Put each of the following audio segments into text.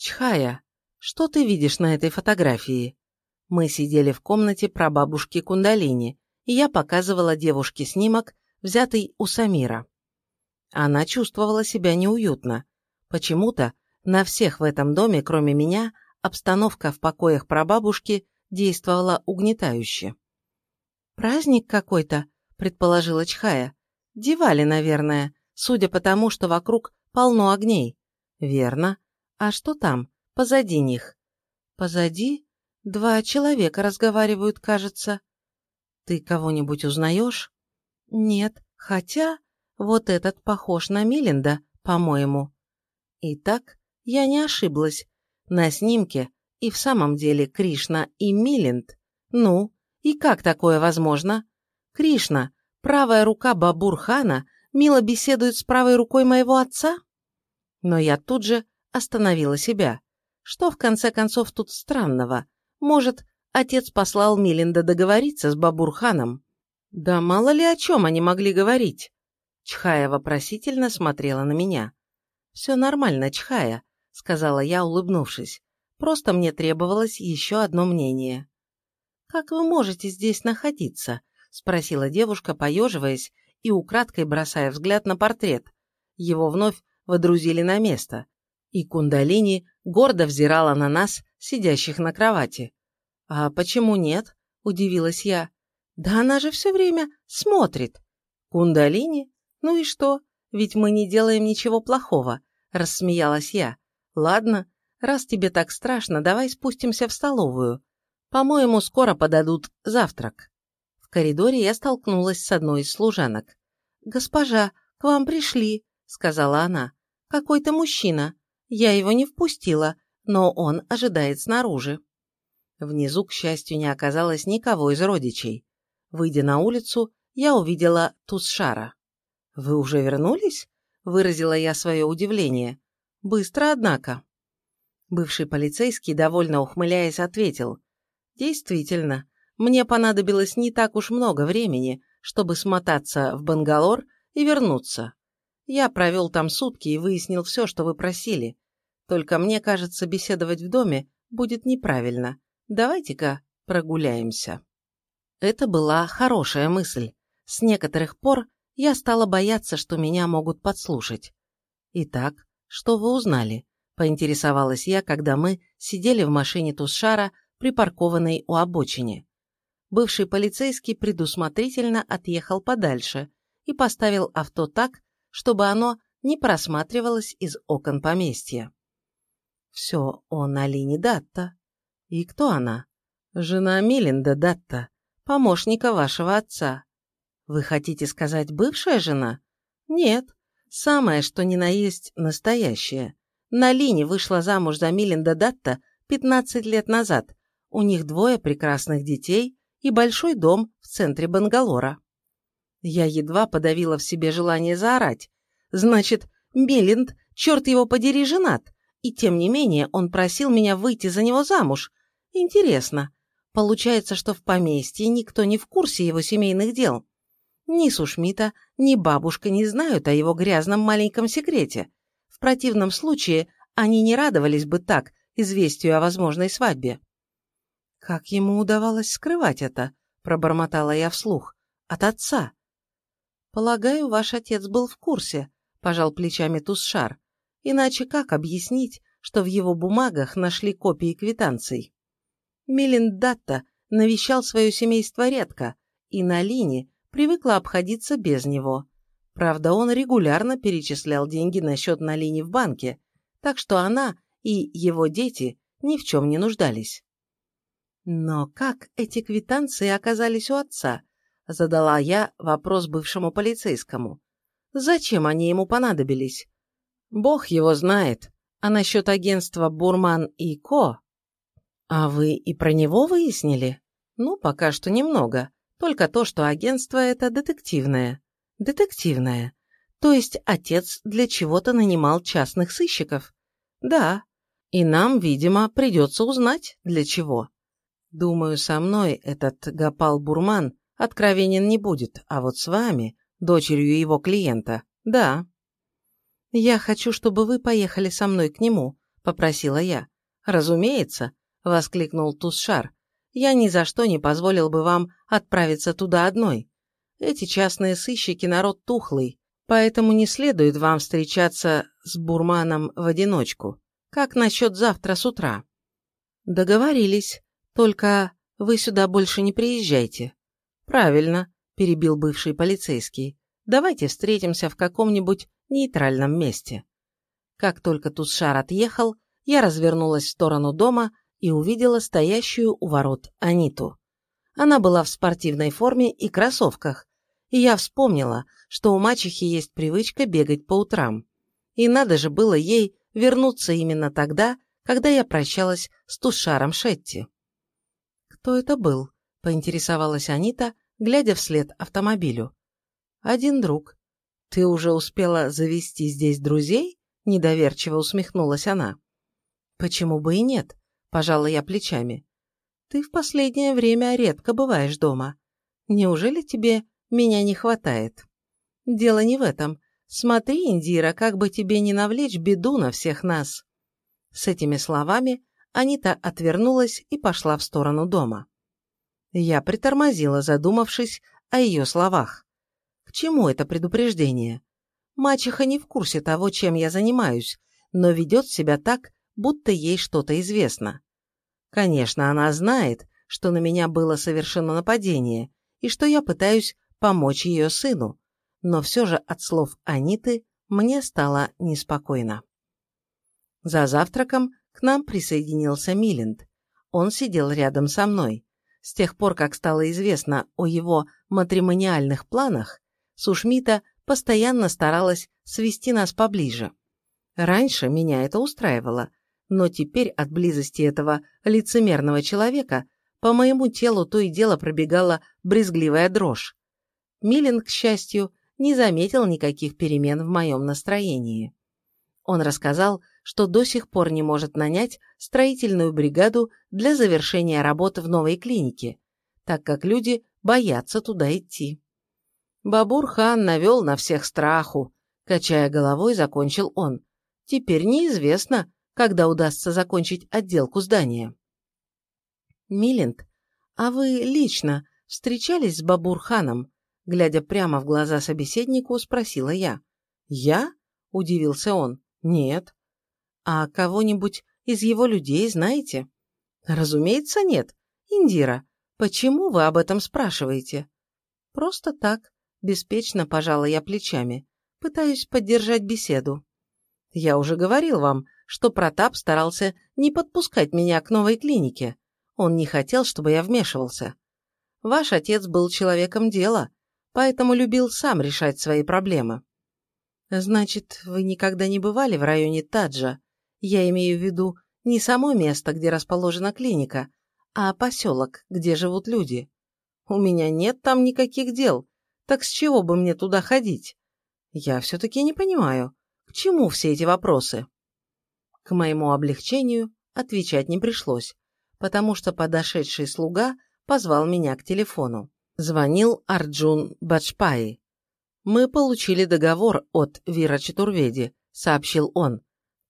Чхая, что ты видишь на этой фотографии? Мы сидели в комнате прабабушки Кундалини, и я показывала девушке снимок, взятый у Самира. Она чувствовала себя неуютно. Почему-то на всех в этом доме, кроме меня, обстановка в покоях прабабушки действовала угнетающе. «Праздник какой-то», — предположила Чхая. «Дивали, наверное, судя по тому, что вокруг полно огней». «Верно. А что там, позади них?» «Позади? Два человека разговаривают, кажется». «Ты кого-нибудь узнаешь?» «Нет, хотя вот этот похож на Милинда, по-моему». Итак, я не ошиблась. На снимке и в самом деле Кришна и Милинд. Ну, и как такое возможно? Кришна, правая рука Бабурхана, мило беседует с правой рукой моего отца? Но я тут же остановила себя. Что в конце концов тут странного? Может, отец послал Милинда договориться с Бабурханом? Да мало ли о чем они могли говорить. Чхая вопросительно смотрела на меня. «Все нормально, Чхая», — сказала я, улыбнувшись. «Просто мне требовалось еще одно мнение». «Как вы можете здесь находиться?» — спросила девушка, поеживаясь и украдкой бросая взгляд на портрет. Его вновь водрузили на место, и Кундалини гордо взирала на нас, сидящих на кровати. «А почему нет?» – удивилась я. «Да она же все время смотрит». «Кундалини? Ну и что? Ведь мы не делаем ничего плохого», – рассмеялась я. «Ладно, раз тебе так страшно, давай спустимся в столовую. По-моему, скоро подадут завтрак». В коридоре я столкнулась с одной из служанок. «Госпожа, к вам пришли», — сказала она. «Какой-то мужчина. Я его не впустила, но он ожидает снаружи». Внизу, к счастью, не оказалось никого из родичей. Выйдя на улицу, я увидела Тусшара. «Вы уже вернулись?» – выразила я свое удивление. «Быстро, однако». Бывший полицейский, довольно ухмыляясь, ответил. Действительно, мне понадобилось не так уж много времени, чтобы смотаться в Бангалор и вернуться. Я провел там сутки и выяснил все, что вы просили. Только мне кажется, беседовать в доме будет неправильно. Давайте-ка прогуляемся. Это была хорошая мысль. С некоторых пор я стала бояться, что меня могут подслушать. Итак, что вы узнали? Поинтересовалась я, когда мы сидели в машине Тусшара припаркованной у обочине. Бывший полицейский предусмотрительно отъехал подальше и поставил авто так, чтобы оно не просматривалось из окон поместья. Все о Алине Датта. И кто она? Жена Милинда Датта, помощника вашего отца. Вы хотите сказать бывшая жена? Нет, самое что ни на есть настоящее. Налине вышла замуж за Милинда Датта 15 лет назад у них двое прекрасных детей и большой дом в центре Бангалора. Я едва подавила в себе желание заорать. Значит, Мелинд, черт его подери, женат. И тем не менее он просил меня выйти за него замуж. Интересно. Получается, что в поместье никто не в курсе его семейных дел. Ни Сушмита, ни бабушка не знают о его грязном маленьком секрете. В противном случае они не радовались бы так известию о возможной свадьбе. «Как ему удавалось скрывать это?» – пробормотала я вслух. «От отца». «Полагаю, ваш отец был в курсе», – пожал плечами Тусшар. «Иначе как объяснить, что в его бумагах нашли копии квитанций?» Милиндатта навещал свое семейство редко, и на линии привыкла обходиться без него. Правда, он регулярно перечислял деньги на счет на линии в банке, так что она и его дети ни в чем не нуждались. «Но как эти квитанции оказались у отца?» – задала я вопрос бывшему полицейскому. «Зачем они ему понадобились?» «Бог его знает. А насчет агентства Бурман и Ко?» «А вы и про него выяснили?» «Ну, пока что немного. Только то, что агентство это детективное». «Детективное? То есть отец для чего-то нанимал частных сыщиков?» «Да. И нам, видимо, придется узнать, для чего». Думаю, со мной этот Гапал Бурман откровенен не будет, а вот с вами, дочерью его клиента, да. Я хочу, чтобы вы поехали со мной к нему, – попросила я. «Разумеется», – воскликнул Тусшар. «Я ни за что не позволил бы вам отправиться туда одной. Эти частные сыщики – народ тухлый, поэтому не следует вам встречаться с Бурманом в одиночку. Как насчет завтра с утра?» «Договорились. Только вы сюда больше не приезжайте». «Правильно», – перебил бывший полицейский. «Давайте встретимся в каком-нибудь нейтральном месте». Как только Тусшар отъехал, я развернулась в сторону дома и увидела стоящую у ворот Аниту. Она была в спортивной форме и кроссовках, и я вспомнила, что у мачехи есть привычка бегать по утрам. И надо же было ей вернуться именно тогда, когда я прощалась с Тушаром Шетти. «Кто это был?» – поинтересовалась Анита, глядя вслед автомобилю. «Один друг. Ты уже успела завести здесь друзей?» – недоверчиво усмехнулась она. «Почему бы и нет?» – пожала я плечами. «Ты в последнее время редко бываешь дома. Неужели тебе меня не хватает?» «Дело не в этом. Смотри, Индира, как бы тебе не навлечь беду на всех нас». С этими словами Анита отвернулась и пошла в сторону дома. Я притормозила, задумавшись о ее словах. Чему это предупреждение? Мачеха не в курсе того, чем я занимаюсь, но ведет себя так, будто ей что-то известно. Конечно, она знает, что на меня было совершено нападение, и что я пытаюсь помочь ее сыну, но все же от слов Аниты мне стало неспокойно. За завтраком к нам присоединился Милинд. Он сидел рядом со мной. С тех пор, как стало известно о его матримониальных планах, Сушмита постоянно старалась свести нас поближе. Раньше меня это устраивало, но теперь от близости этого лицемерного человека по моему телу то и дело пробегала брезгливая дрожь. Милин, к счастью, не заметил никаких перемен в моем настроении. Он рассказал, что до сих пор не может нанять строительную бригаду для завершения работы в новой клинике, так как люди боятся туда идти. Бабур-хан навел на всех страху, качая головой, закончил он. Теперь неизвестно, когда удастся закончить отделку здания. Милинд, а вы лично встречались с Бабурханом? Глядя прямо в глаза собеседнику, спросила я. «Я?» – удивился он. «Нет». «А кого-нибудь из его людей знаете?» «Разумеется, нет. Индира, почему вы об этом спрашиваете?» «Просто так», – беспечно пожала я плечами. «Пытаюсь поддержать беседу». «Я уже говорил вам, что Протап старался не подпускать меня к новой клинике. Он не хотел, чтобы я вмешивался. Ваш отец был человеком дела, поэтому любил сам решать свои проблемы. Значит, вы никогда не бывали в районе Таджа? Я имею в виду не само место, где расположена клиника, а поселок, где живут люди. У меня нет там никаких дел, так с чего бы мне туда ходить? Я все-таки не понимаю, к чему все эти вопросы? К моему облегчению отвечать не пришлось, потому что подошедший слуга позвал меня к телефону. Звонил Арджун Баджпаи. «Мы получили договор от Вира Чатурведи», — сообщил он.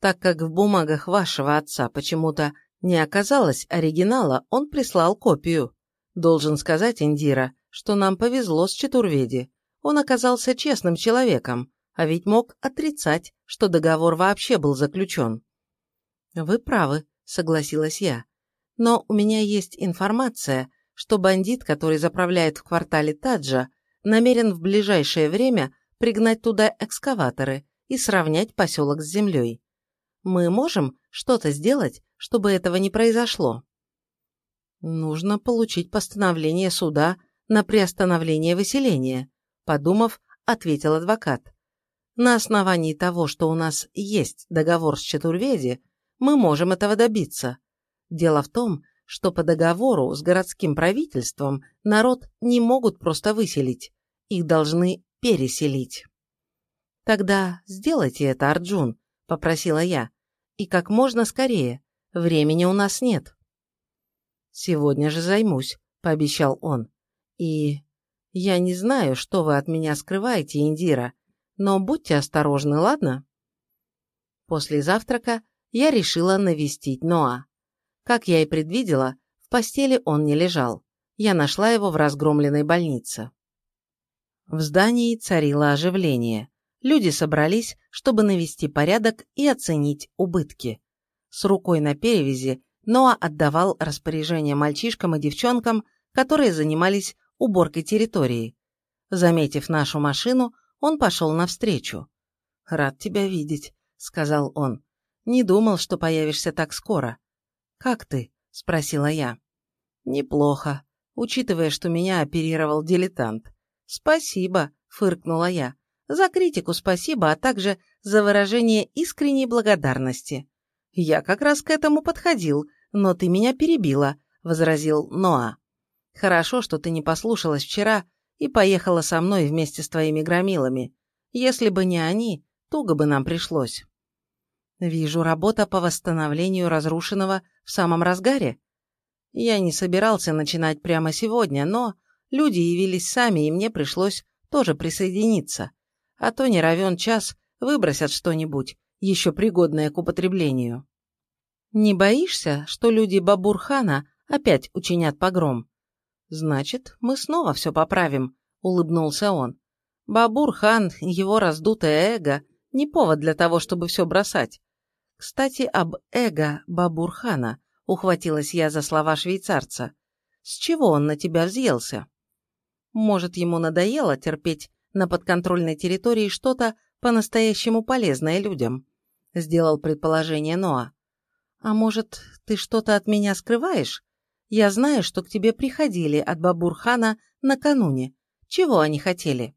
«Так как в бумагах вашего отца почему-то не оказалось оригинала, он прислал копию. Должен сказать, Индира, что нам повезло с Чатурведи. Он оказался честным человеком, а ведь мог отрицать, что договор вообще был заключен. «Вы правы», — согласилась я. «Но у меня есть информация, что бандит, который заправляет в квартале Таджа, намерен в ближайшее время пригнать туда экскаваторы и сравнять поселок с землей. Мы можем что-то сделать, чтобы этого не произошло?» «Нужно получить постановление суда на приостановление выселения», подумав, ответил адвокат. «На основании того, что у нас есть договор с Чатурведи, мы можем этого добиться. Дело в том, что по договору с городским правительством народ не могут просто выселить, их должны переселить. «Тогда сделайте это, Арджун», — попросила я, — «и как можно скорее, времени у нас нет». «Сегодня же займусь», — пообещал он. «И я не знаю, что вы от меня скрываете, Индира, но будьте осторожны, ладно?» После завтрака я решила навестить Ноа. Как я и предвидела, в постели он не лежал. Я нашла его в разгромленной больнице. В здании царило оживление. Люди собрались, чтобы навести порядок и оценить убытки. С рукой на перевязи Ноа отдавал распоряжение мальчишкам и девчонкам, которые занимались уборкой территории. Заметив нашу машину, он пошел навстречу. «Рад тебя видеть», — сказал он. «Не думал, что появишься так скоро». «Как ты?» — спросила я. «Неплохо, учитывая, что меня оперировал дилетант». «Спасибо», — фыркнула я. «За критику спасибо, а также за выражение искренней благодарности». «Я как раз к этому подходил, но ты меня перебила», — возразил Ноа. «Хорошо, что ты не послушалась вчера и поехала со мной вместе с твоими громилами. Если бы не они, туго бы нам пришлось». «Вижу, работа по восстановлению разрушенного в самом разгаре. Я не собирался начинать прямо сегодня, но люди явились сами, и мне пришлось тоже присоединиться. А то не равен час выбросят что-нибудь, еще пригодное к употреблению. Не боишься, что люди Бабурхана опять учинят погром? Значит, мы снова все поправим, улыбнулся он. Бабурхан, его раздутое эго, не повод для того, чтобы все бросать. Кстати, об эго Бабурхана, ухватилась я за слова швейцарца. С чего он на тебя взъелся? Может, ему надоело терпеть на подконтрольной территории что-то по-настоящему полезное людям? Сделал предположение Ноа. А может, ты что-то от меня скрываешь? Я знаю, что к тебе приходили от Бабурхана накануне. Чего они хотели?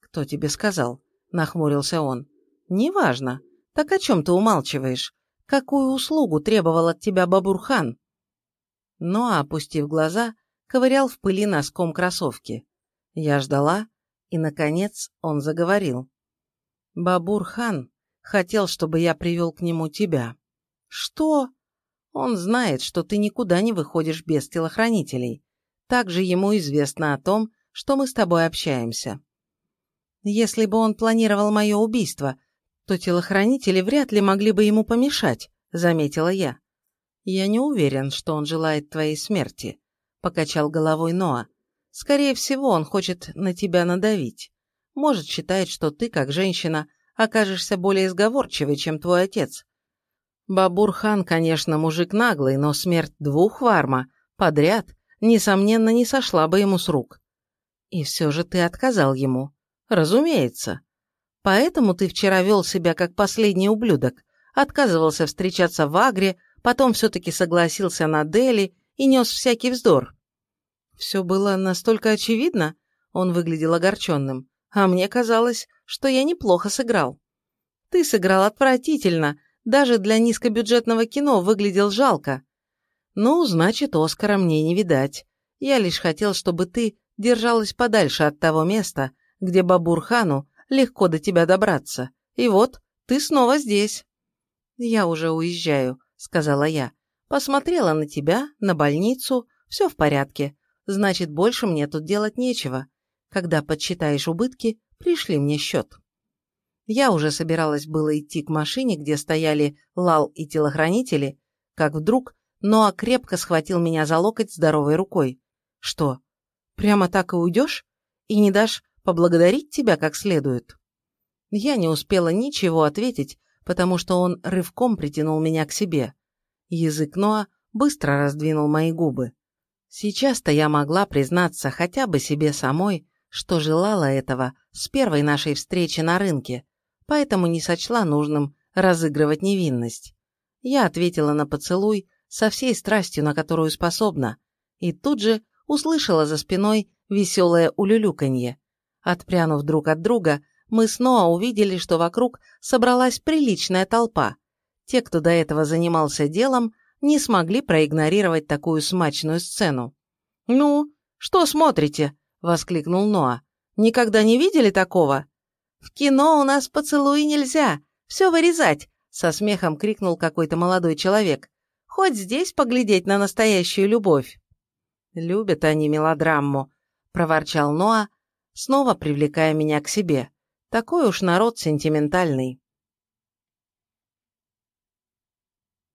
Кто тебе сказал? Нахмурился он. Неважно. Так о чем ты умалчиваешь? Какую услугу требовал от тебя Бабурхан? Ноа, опустив глаза, ковырял в пыли носком кроссовки. Я ждала, и, наконец, он заговорил. «Бабур-хан хотел, чтобы я привел к нему тебя». «Что?» «Он знает, что ты никуда не выходишь без телохранителей. Также ему известно о том, что мы с тобой общаемся». «Если бы он планировал мое убийство, то телохранители вряд ли могли бы ему помешать», — заметила я. «Я не уверен, что он желает твоей смерти», покачал головой Ноа. Скорее всего, он хочет на тебя надавить. Может, считает, что ты, как женщина, окажешься более сговорчивой, чем твой отец. Бабур-хан, конечно, мужик наглый, но смерть двух варма подряд, несомненно, не сошла бы ему с рук. И все же ты отказал ему. Разумеется. Поэтому ты вчера вел себя как последний ублюдок, отказывался встречаться в Агре, потом все-таки согласился на Дели и нес всякий вздор. Все было настолько очевидно, он выглядел огорченным, а мне казалось, что я неплохо сыграл. Ты сыграл отвратительно, даже для низкобюджетного кино выглядел жалко. Ну, значит, Оскара мне не видать. Я лишь хотел, чтобы ты держалась подальше от того места, где Бабурхану легко до тебя добраться. И вот, ты снова здесь. Я уже уезжаю, сказала я. Посмотрела на тебя, на больницу, все в порядке. Значит, больше мне тут делать нечего. Когда подсчитаешь убытки, пришли мне счет. Я уже собиралась было идти к машине, где стояли Лал и телохранители, как вдруг Ноа крепко схватил меня за локоть здоровой рукой. «Что, прямо так и уйдешь? И не дашь поблагодарить тебя как следует?» Я не успела ничего ответить, потому что он рывком притянул меня к себе. Язык Ноа быстро раздвинул мои губы. Сейчас-то я могла признаться хотя бы себе самой, что желала этого с первой нашей встречи на рынке, поэтому не сочла нужным разыгрывать невинность. Я ответила на поцелуй со всей страстью, на которую способна, и тут же услышала за спиной веселое улюлюканье. Отпрянув друг от друга, мы снова увидели, что вокруг собралась приличная толпа. Те, кто до этого занимался делом, не смогли проигнорировать такую смачную сцену. «Ну, что смотрите?» – воскликнул Ноа. «Никогда не видели такого?» «В кино у нас поцелуи нельзя, все вырезать!» – со смехом крикнул какой-то молодой человек. «Хоть здесь поглядеть на настоящую любовь!» «Любят они мелодраму», – проворчал Ноа, снова привлекая меня к себе. «Такой уж народ сентиментальный».